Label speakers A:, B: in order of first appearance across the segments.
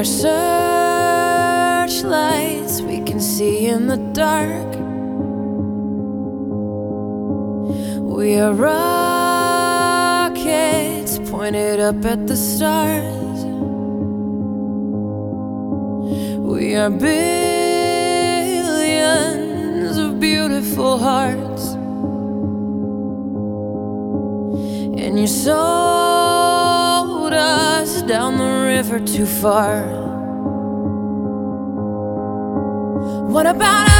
A: our searchlights, we can see in the dark. We are rockets pointed up at the stars. We are billions of beautiful hearts, and your soul down the river too far. What about us?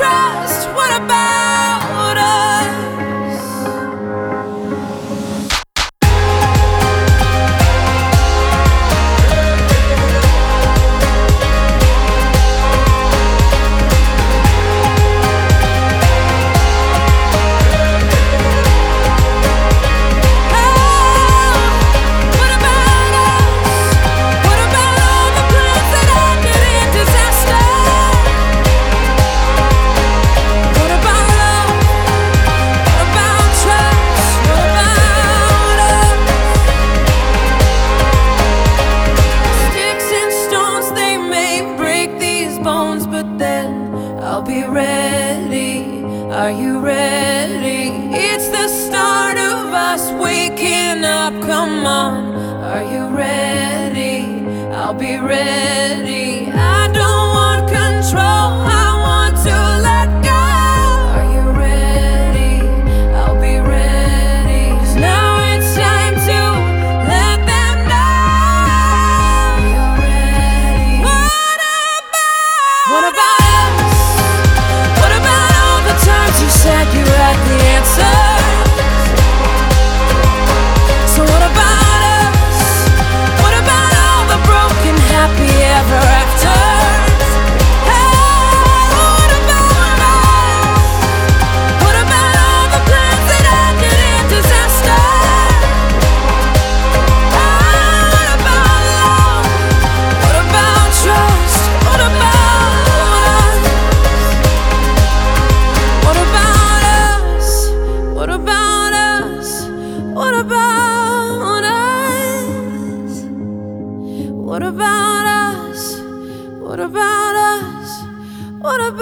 A: trust? What about? be ready. Are you ready? It's the start of us waking up. Come on, are you ready? I'll be ready. What about